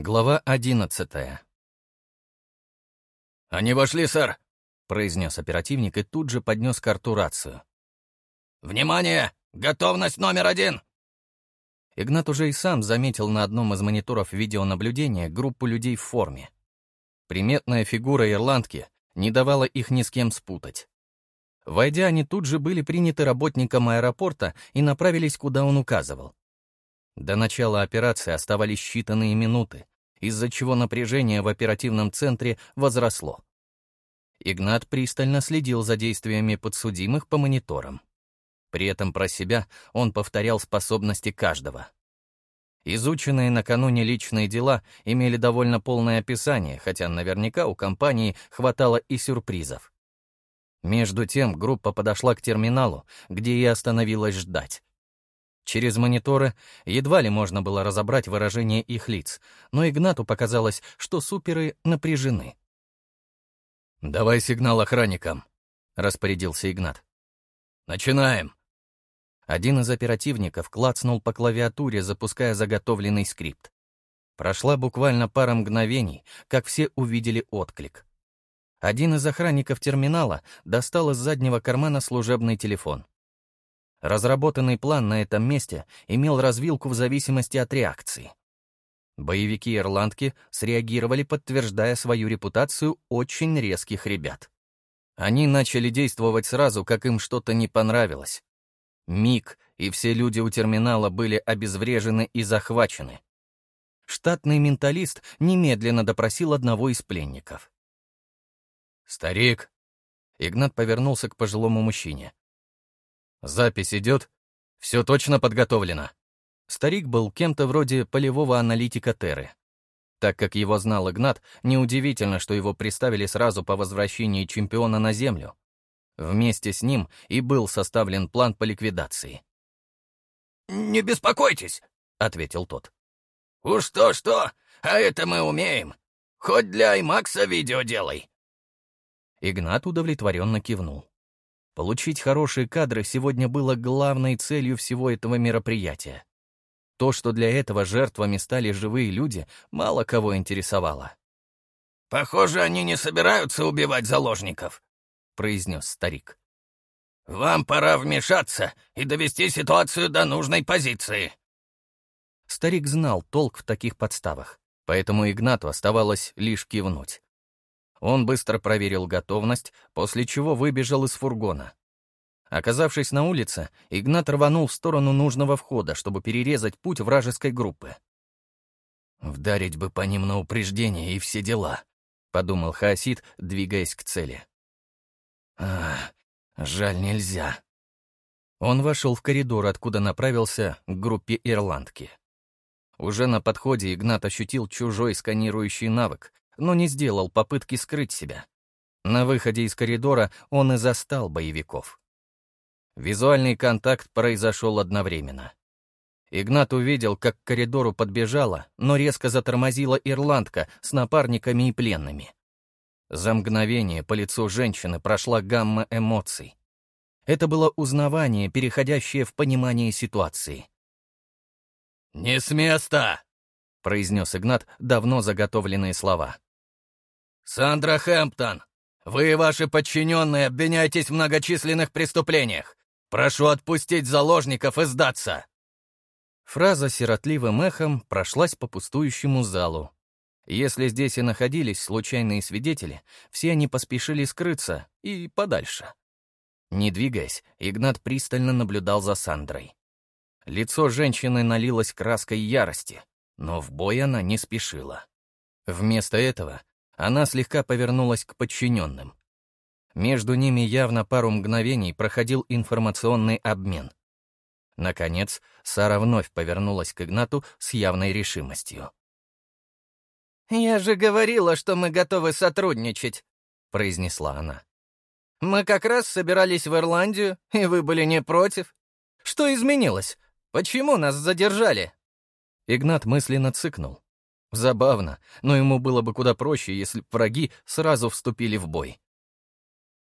Глава одиннадцатая. «Они вошли, сэр!» — произнес оперативник и тут же поднес карту рацию. «Внимание! Готовность номер один!» Игнат уже и сам заметил на одном из мониторов видеонаблюдения группу людей в форме. Приметная фигура ирландки не давала их ни с кем спутать. Войдя, они тут же были приняты работником аэропорта и направились, куда он указывал. До начала операции оставались считанные минуты, из-за чего напряжение в оперативном центре возросло. Игнат пристально следил за действиями подсудимых по мониторам. При этом про себя он повторял способности каждого. Изученные накануне личные дела имели довольно полное описание, хотя наверняка у компании хватало и сюрпризов. Между тем группа подошла к терминалу, где и остановилась ждать. Через мониторы едва ли можно было разобрать выражение их лиц, но Игнату показалось, что суперы напряжены. «Давай сигнал охранникам», — распорядился Игнат. «Начинаем». Один из оперативников клацнул по клавиатуре, запуская заготовленный скрипт. Прошла буквально пара мгновений, как все увидели отклик. Один из охранников терминала достал из заднего кармана служебный телефон. Разработанный план на этом месте имел развилку в зависимости от реакции. Боевики ирландки среагировали, подтверждая свою репутацию очень резких ребят. Они начали действовать сразу, как им что-то не понравилось. Миг, и все люди у терминала были обезврежены и захвачены. Штатный менталист немедленно допросил одного из пленников. «Старик!» Игнат повернулся к пожилому мужчине. Запись идет? Все точно подготовлено?» Старик был кем-то вроде полевого аналитика Терры. Так как его знал Игнат, неудивительно, что его приставили сразу по возвращении чемпиона на Землю. Вместе с ним и был составлен план по ликвидации. «Не беспокойтесь», — ответил тот. «Уж то-что, а это мы умеем. Хоть для Аймакса видео делай». Игнат удовлетворенно кивнул. Получить хорошие кадры сегодня было главной целью всего этого мероприятия. То, что для этого жертвами стали живые люди, мало кого интересовало. «Похоже, они не собираются убивать заложников», — произнес старик. «Вам пора вмешаться и довести ситуацию до нужной позиции». Старик знал толк в таких подставах, поэтому Игнату оставалось лишь кивнуть. Он быстро проверил готовность, после чего выбежал из фургона. Оказавшись на улице, Игнат рванул в сторону нужного входа, чтобы перерезать путь вражеской группы. «Вдарить бы по ним на упреждение и все дела», — подумал Хаосид, двигаясь к цели. «Ах, жаль, нельзя». Он вошел в коридор, откуда направился к группе ирландки. Уже на подходе Игнат ощутил чужой сканирующий навык, но не сделал попытки скрыть себя. На выходе из коридора он и застал боевиков. Визуальный контакт произошел одновременно. Игнат увидел, как к коридору подбежала, но резко затормозила ирландка с напарниками и пленными. За мгновение по лицу женщины прошла гамма эмоций. Это было узнавание, переходящее в понимание ситуации. «Не с места!» — произнес Игнат давно заготовленные слова. «Сандра Хэмптон, вы и ваши подчиненные обвиняетесь в многочисленных преступлениях. Прошу отпустить заложников и сдаться!» Фраза сиротливым эхом прошлась по пустующему залу. Если здесь и находились случайные свидетели, все они поспешили скрыться и подальше. Не двигаясь, Игнат пристально наблюдал за Сандрой. Лицо женщины налилось краской ярости, но в бой она не спешила. Вместо этого она слегка повернулась к подчиненным. Между ними явно пару мгновений проходил информационный обмен. Наконец, Сара вновь повернулась к Игнату с явной решимостью. «Я же говорила, что мы готовы сотрудничать», — произнесла она. «Мы как раз собирались в Ирландию, и вы были не против. Что изменилось? Почему нас задержали?» Игнат мысленно цыкнул. Забавно, но ему было бы куда проще, если враги сразу вступили в бой.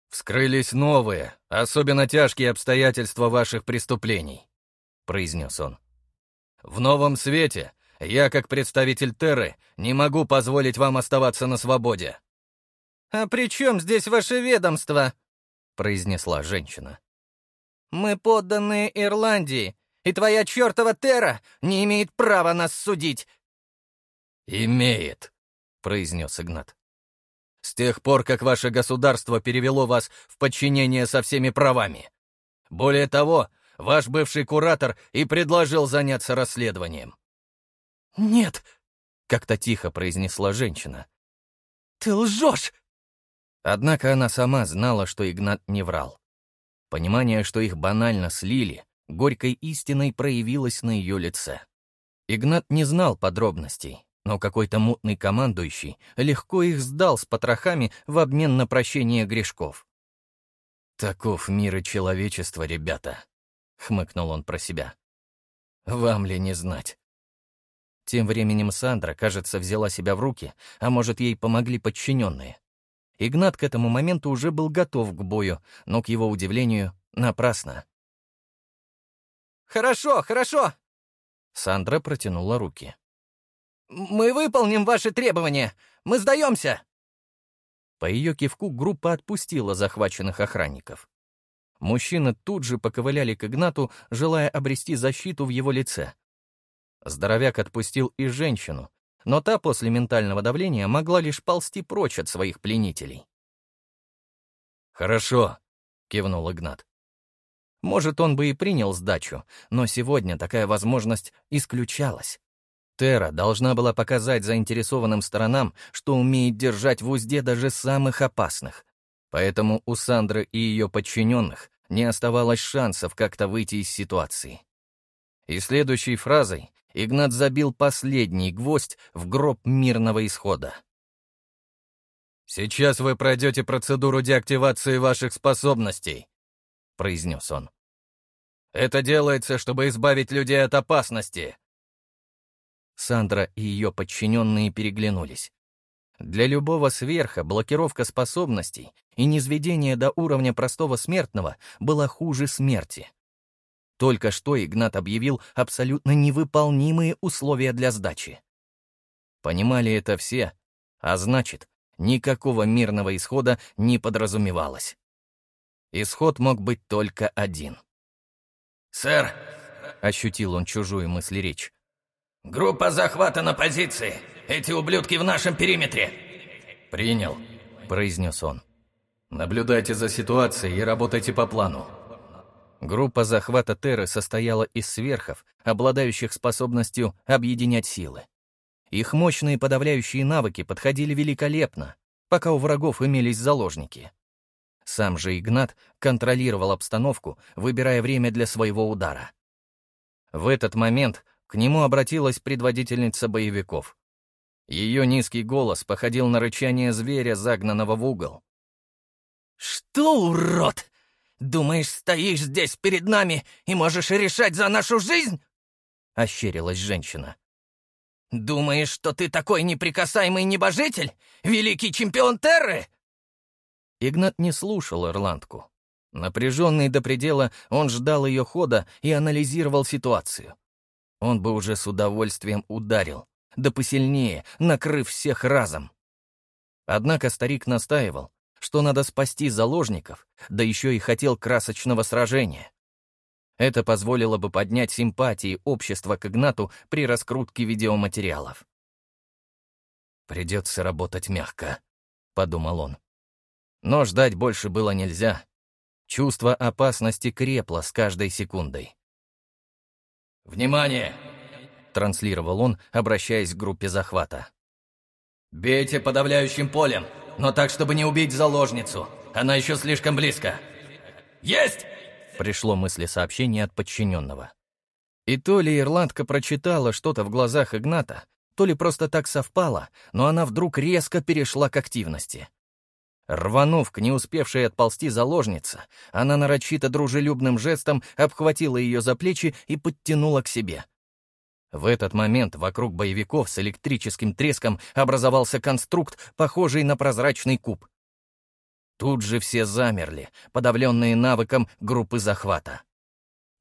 «Вскрылись новые, особенно тяжкие обстоятельства ваших преступлений», — произнес он. «В новом свете я, как представитель Терры, не могу позволить вам оставаться на свободе». «А при чем здесь ваше ведомство?» — произнесла женщина. «Мы подданные Ирландии, и твоя чертова Терра не имеет права нас судить!» «Имеет», — произнес Игнат. «С тех пор, как ваше государство перевело вас в подчинение со всеми правами. Более того, ваш бывший куратор и предложил заняться расследованием». «Нет», — как-то тихо произнесла женщина. «Ты лжешь!» Однако она сама знала, что Игнат не врал. Понимание, что их банально слили, горькой истиной проявилось на ее лице. Игнат не знал подробностей, но какой-то мутный командующий легко их сдал с потрохами в обмен на прощение грешков. «Таков мир и человечество, ребята», — хмыкнул он про себя. «Вам ли не знать?» Тем временем Сандра, кажется, взяла себя в руки, а может, ей помогли подчиненные. Игнат к этому моменту уже был готов к бою, но, к его удивлению, напрасно. «Хорошо, хорошо!» Сандра протянула руки. «Мы выполним ваши требования! Мы сдаемся!» По ее кивку группа отпустила захваченных охранников. Мужчины тут же поковыляли к Игнату, желая обрести защиту в его лице. Здоровяк отпустил и женщину, но та после ментального давления могла лишь ползти прочь от своих пленителей. «Хорошо», — кивнул Игнат. Может, он бы и принял сдачу, но сегодня такая возможность исключалась. Тера должна была показать заинтересованным сторонам, что умеет держать в узде даже самых опасных. Поэтому у Сандры и ее подчиненных не оставалось шансов как-то выйти из ситуации. И следующей фразой Игнат забил последний гвоздь в гроб мирного исхода. «Сейчас вы пройдете процедуру деактивации ваших способностей», — произнес он. «Это делается, чтобы избавить людей от опасности». Сандра и ее подчиненные переглянулись. Для любого сверха блокировка способностей и низведение до уровня простого смертного была хуже смерти. Только что Игнат объявил абсолютно невыполнимые условия для сдачи. Понимали это все, а значит, никакого мирного исхода не подразумевалось. Исход мог быть только один. «Сэр!» — ощутил он чужую мыслеречь. «Группа захвата на позиции! Эти ублюдки в нашем периметре!» «Принял», — произнес он. «Наблюдайте за ситуацией и работайте по плану. Группа захвата Терры состояла из сверхов, обладающих способностью объединять силы. Их мощные подавляющие навыки подходили великолепно, пока у врагов имелись заложники. Сам же Игнат контролировал обстановку, выбирая время для своего удара. В этот момент к нему обратилась предводительница боевиков. Ее низкий голос походил на рычание зверя, загнанного в угол. «Что, урод!» «Думаешь, стоишь здесь перед нами и можешь решать за нашу жизнь?» — ощерилась женщина. «Думаешь, что ты такой неприкасаемый небожитель? Великий чемпион Терры?» Игнат не слушал ирландку. Напряженный до предела, он ждал ее хода и анализировал ситуацию. Он бы уже с удовольствием ударил, да посильнее, накрыв всех разом. Однако старик настаивал, что надо спасти заложников, да еще и хотел красочного сражения. Это позволило бы поднять симпатии общества к Игнату при раскрутке видеоматериалов. «Придется работать мягко», — подумал он. Но ждать больше было нельзя. Чувство опасности крепло с каждой секундой. «Внимание!» — транслировал он, обращаясь к группе захвата. «Бейте подавляющим полем! но так, чтобы не убить заложницу. Она еще слишком близко. Есть!» Пришло мысли сообщение от подчиненного. И то ли ирландка прочитала что-то в глазах Игната, то ли просто так совпало, но она вдруг резко перешла к активности. Рванув к не успевшей отползти заложнице, она нарочито дружелюбным жестом обхватила ее за плечи и подтянула к себе. В этот момент вокруг боевиков с электрическим треском образовался конструкт, похожий на прозрачный куб. Тут же все замерли, подавленные навыком группы захвата.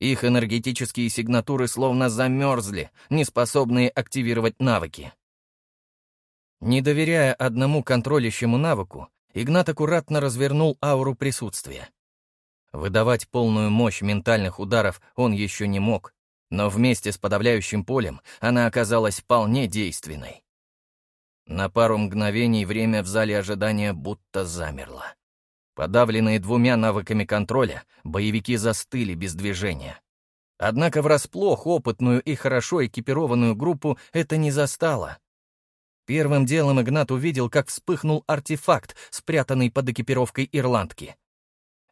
Их энергетические сигнатуры словно замерзли, неспособные активировать навыки. Не доверяя одному контролящему навыку, Игнат аккуратно развернул ауру присутствия. Выдавать полную мощь ментальных ударов он еще не мог, но вместе с подавляющим полем она оказалась вполне действенной. На пару мгновений время в зале ожидания будто замерло. Подавленные двумя навыками контроля, боевики застыли без движения. Однако врасплох опытную и хорошо экипированную группу это не застало. Первым делом Игнат увидел, как вспыхнул артефакт, спрятанный под экипировкой ирландки.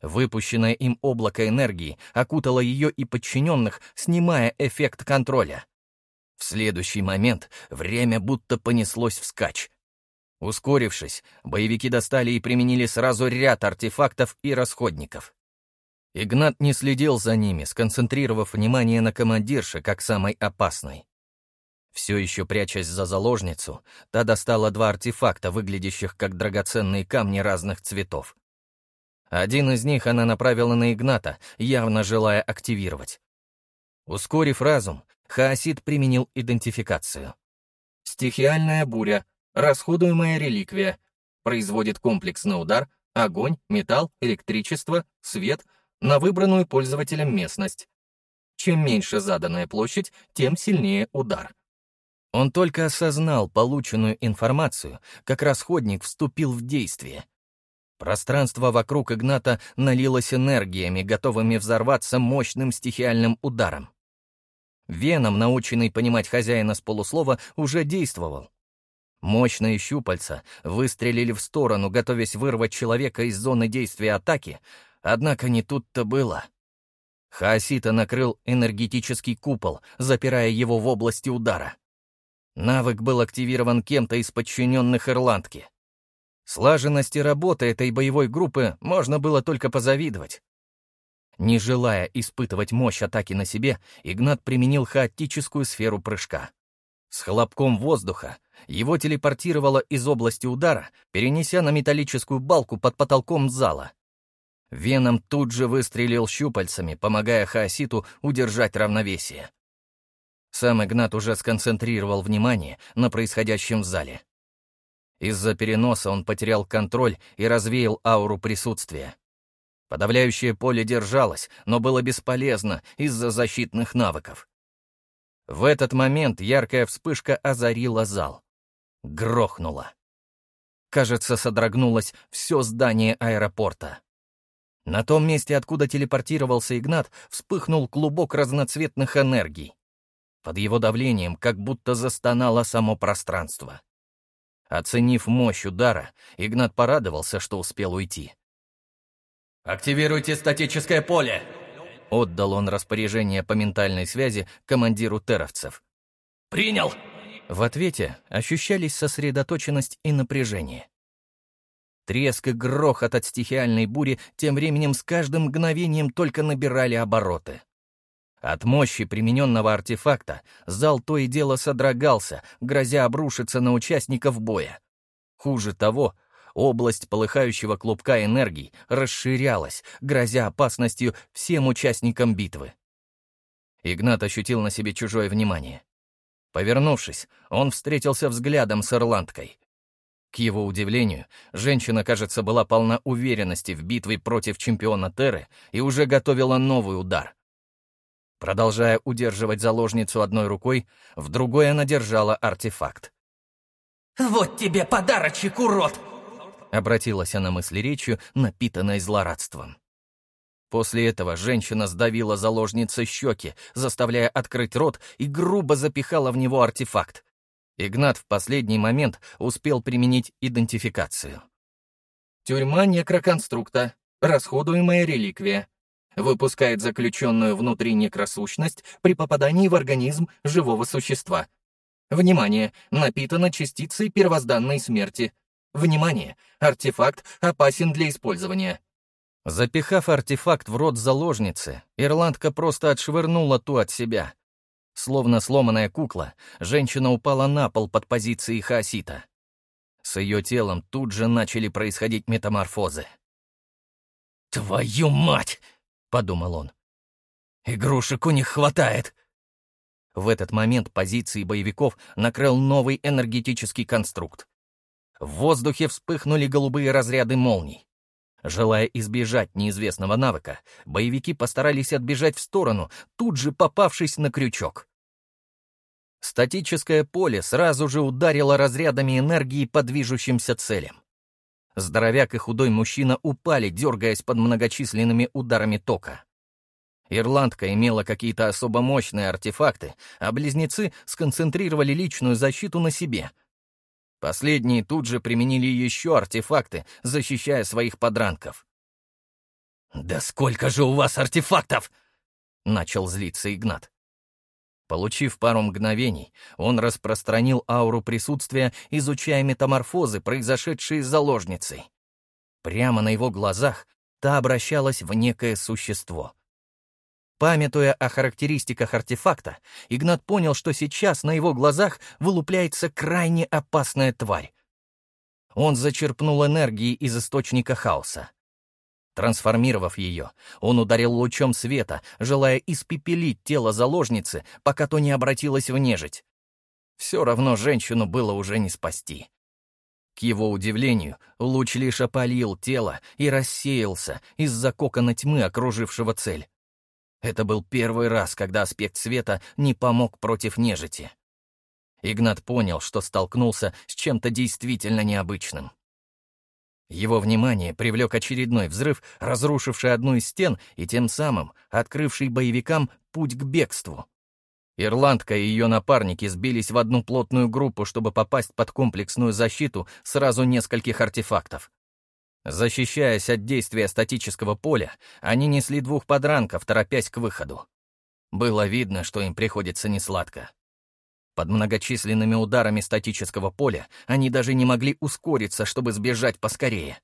Выпущенное им облако энергии окутало ее и подчиненных, снимая эффект контроля. В следующий момент время будто понеслось вскачь. Ускорившись, боевики достали и применили сразу ряд артефактов и расходников. Игнат не следил за ними, сконцентрировав внимание на командирше как самой опасной. Все еще прячась за заложницу, та достала два артефакта, выглядящих как драгоценные камни разных цветов. Один из них она направила на Игната, явно желая активировать. Ускорив разум, Хаосид применил идентификацию. Стихиальная буря, расходуемая реликвия, производит комплексный удар, огонь, металл, электричество, свет на выбранную пользователем местность. Чем меньше заданная площадь, тем сильнее удар. Он только осознал полученную информацию, как расходник вступил в действие. Пространство вокруг Игната налилось энергиями, готовыми взорваться мощным стихиальным ударом. Веном, наученный понимать хозяина с полуслова, уже действовал. Мощные щупальца выстрелили в сторону, готовясь вырвать человека из зоны действия атаки, однако не тут-то было. Хаосита накрыл энергетический купол, запирая его в области удара. Навык был активирован кем-то из подчиненных Ирландки. Слаженности работы этой боевой группы можно было только позавидовать. Не желая испытывать мощь атаки на себе, Игнат применил хаотическую сферу прыжка. С хлопком воздуха его телепортировало из области удара, перенеся на металлическую балку под потолком зала. Веном тут же выстрелил щупальцами, помогая Хаоситу удержать равновесие. Сам Игнат уже сконцентрировал внимание на происходящем в зале. Из-за переноса он потерял контроль и развеял ауру присутствия. Подавляющее поле держалось, но было бесполезно из-за защитных навыков. В этот момент яркая вспышка озарила зал. Грохнула. Кажется, содрогнулось все здание аэропорта. На том месте, откуда телепортировался Игнат, вспыхнул клубок разноцветных энергий. Под его давлением как будто застонало само пространство. Оценив мощь удара, Игнат порадовался, что успел уйти. «Активируйте статическое поле!» Отдал он распоряжение по ментальной связи командиру теровцев. «Принял!» В ответе ощущались сосредоточенность и напряжение. Треск и грохот от стихиальной бури тем временем с каждым мгновением только набирали обороты. От мощи примененного артефакта зал то и дело содрогался, грозя обрушиться на участников боя. Хуже того, Область полыхающего клубка энергии расширялась, грозя опасностью всем участникам битвы. Игнат ощутил на себе чужое внимание. Повернувшись, он встретился взглядом с ирландкой. К его удивлению, женщина, кажется, была полна уверенности в битве против чемпиона Терры и уже готовила новый удар. Продолжая удерживать заложницу одной рукой, в другой она держала артефакт. «Вот тебе подарочек, урод!» — обратилась она мыслеречью, напитанной злорадством. После этого женщина сдавила заложнице щеки, заставляя открыть рот и грубо запихала в него артефакт. Игнат в последний момент успел применить идентификацию. Тюрьма некроконструкта. Расходуемая реликвия. Выпускает заключенную внутри некросущность при попадании в организм живого существа. Внимание! Напитана частицей первозданной смерти. Внимание! Артефакт опасен для использования. Запихав артефакт в рот заложницы, ирландка просто отшвырнула ту от себя. Словно сломанная кукла, женщина упала на пол под позицией хаосита. С ее телом тут же начали происходить метаморфозы. «Твою мать!» — подумал он. Игрушек у них хватает. В этот момент позиции боевиков накрыл новый энергетический конструкт. В воздухе вспыхнули голубые разряды молний. Желая избежать неизвестного навыка, боевики постарались отбежать в сторону, тут же попавшись на крючок. Статическое поле сразу же ударило разрядами энергии по движущимся целям. Здоровяк и худой мужчина упали, дергаясь под многочисленными ударами тока. Ирландка имела какие-то особо мощные артефакты, а близнецы сконцентрировали личную защиту на себе. Последние тут же применили еще артефакты, защищая своих подранков. «Да сколько же у вас артефактов!» — начал злиться Игнат. Получив пару мгновений, он распространил ауру присутствия, изучая метаморфозы, произошедшие с заложницей. Прямо на его глазах та обращалась в некое существо — Памятуя о характеристиках артефакта, Игнат понял, что сейчас на его глазах вылупляется крайне опасная тварь. Он зачерпнул энергии из источника хаоса. Трансформировав ее, он ударил лучом света, желая испепелить тело заложницы, пока то не обратилось в нежить. Все равно женщину было уже не спасти. К его удивлению, луч лишь опалил тело и рассеялся из-за кокона тьмы, окружившего цель. Это был первый раз, когда аспект света не помог против нежити. Игнат понял, что столкнулся с чем-то действительно необычным. Его внимание привлек очередной взрыв, разрушивший одну из стен и тем самым открывший боевикам путь к бегству. Ирландка и ее напарники сбились в одну плотную группу, чтобы попасть под комплексную защиту сразу нескольких артефактов. Защищаясь от действия статического поля, они несли двух подранков, торопясь к выходу. Было видно, что им приходится несладко. Под многочисленными ударами статического поля они даже не могли ускориться, чтобы сбежать поскорее.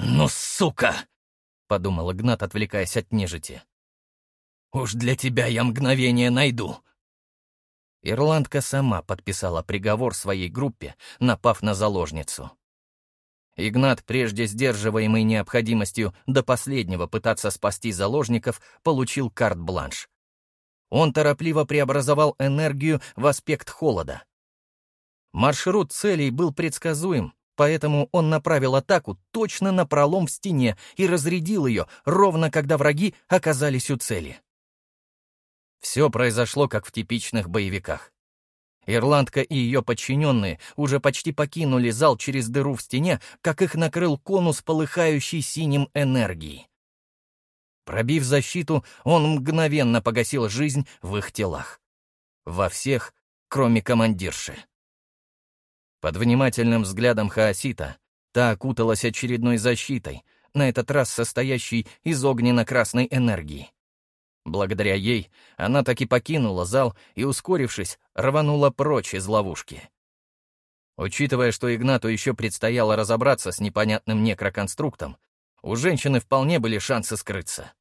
«Ну, сука!» — подумал Игнат, отвлекаясь от нежити. «Уж для тебя я мгновение найду!» Ирландка сама подписала приговор своей группе, напав на заложницу. Игнат, прежде сдерживаемый необходимостью до последнего пытаться спасти заложников, получил карт-бланш. Он торопливо преобразовал энергию в аспект холода. Маршрут целей был предсказуем, поэтому он направил атаку точно на пролом в стене и разрядил ее, ровно когда враги оказались у цели. Все произошло, как в типичных боевиках. Ирландка и ее подчиненные уже почти покинули зал через дыру в стене, как их накрыл конус, полыхающий синим энергии. Пробив защиту, он мгновенно погасил жизнь в их телах. Во всех, кроме командирши. Под внимательным взглядом Хаосита та окуталась очередной защитой, на этот раз состоящей из огненно-красной энергии. Благодаря ей она таки покинула зал и, ускорившись, рванула прочь из ловушки. Учитывая, что Игнату еще предстояло разобраться с непонятным некроконструктом, у женщины вполне были шансы скрыться.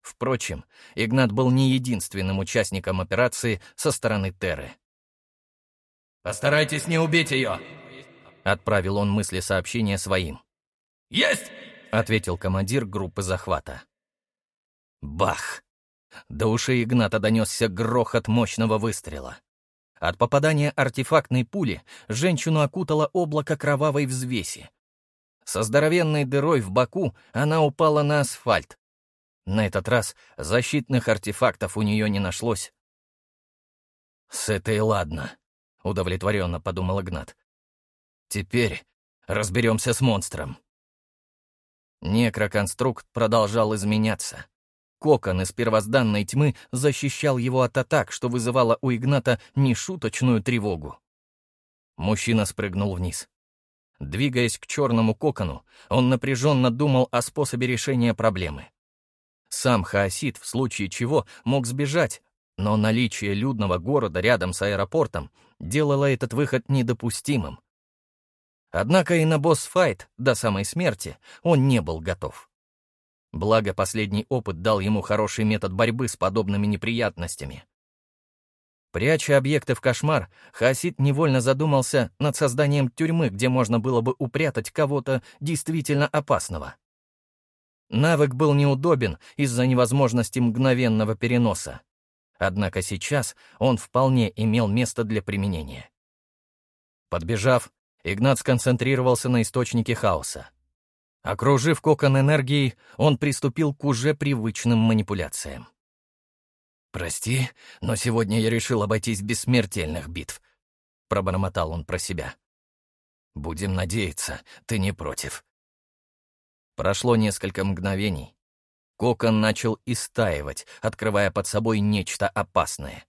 Впрочем, Игнат был не единственным участником операции со стороны Терры. «Постарайтесь не убить ее!» — отправил он мысли сообщения своим. «Есть!» — ответил командир группы захвата. Бах! До ушей Игната донесся грохот мощного выстрела. От попадания артефактной пули женщину окутало облако кровавой взвеси. Со здоровенной дырой в боку она упала на асфальт. На этот раз защитных артефактов у нее не нашлось. «С этой ладно», — удовлетворенно подумал Игнат. «Теперь разберемся с монстром». Некроконструкт продолжал изменяться. Кокон из первозданной тьмы защищал его от атак, что вызывало у Игната нешуточную тревогу. Мужчина спрыгнул вниз. Двигаясь к черному кокону, он напряженно думал о способе решения проблемы. Сам Хаосид, в случае чего, мог сбежать, но наличие людного города рядом с аэропортом делало этот выход недопустимым. Однако и на босс-файт до самой смерти он не был готов. Благо, последний опыт дал ему хороший метод борьбы с подобными неприятностями. Пряча объекты в кошмар, Хасид невольно задумался над созданием тюрьмы, где можно было бы упрятать кого-то действительно опасного. Навык был неудобен из-за невозможности мгновенного переноса. Однако сейчас он вполне имел место для применения. Подбежав, Игнат сконцентрировался на источнике хаоса. Окружив кокон энергией, он приступил к уже привычным манипуляциям. «Прости, но сегодня я решил обойтись без смертельных битв», — пробормотал он про себя. «Будем надеяться, ты не против». Прошло несколько мгновений. Кокон начал истаивать, открывая под собой нечто опасное.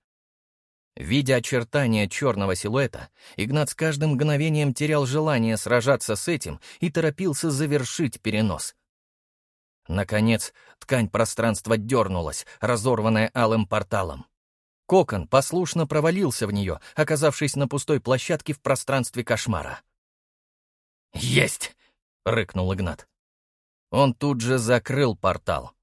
Видя очертания черного силуэта, Игнат с каждым мгновением терял желание сражаться с этим и торопился завершить перенос — Наконец, ткань пространства дернулась, разорванная алым порталом. Кокон послушно провалился в нее, оказавшись на пустой площадке в пространстве кошмара. «Есть!» — рыкнул Игнат. Он тут же закрыл портал.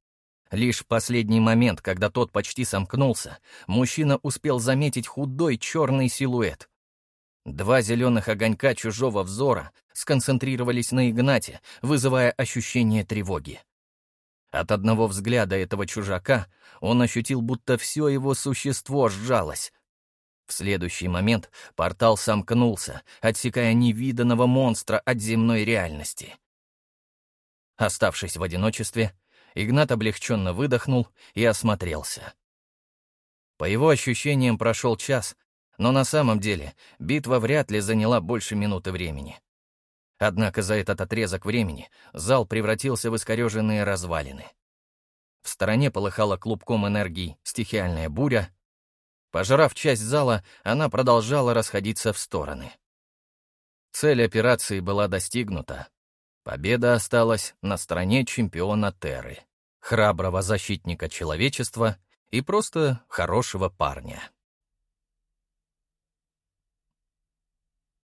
Лишь в последний момент, когда тот почти сомкнулся, мужчина успел заметить худой черный силуэт. Два зеленых огонька чужого взора сконцентрировались на Игнате, вызывая ощущение тревоги. От одного взгляда этого чужака он ощутил, будто все его существо сжалось. В следующий момент портал сомкнулся, отсекая невиданного монстра от земной реальности. Оставшись в одиночестве, Игнат облегченно выдохнул и осмотрелся. По его ощущениям прошел час, но на самом деле битва вряд ли заняла больше минуты времени. Однако за этот отрезок времени зал превратился в искореженные развалины. В стороне полыхала клубком энергии стихиальная буря. Пожрав часть зала, она продолжала расходиться в стороны. Цель операции была достигнута. Победа осталась на стороне чемпиона Терры, храброго защитника человечества и просто хорошего парня.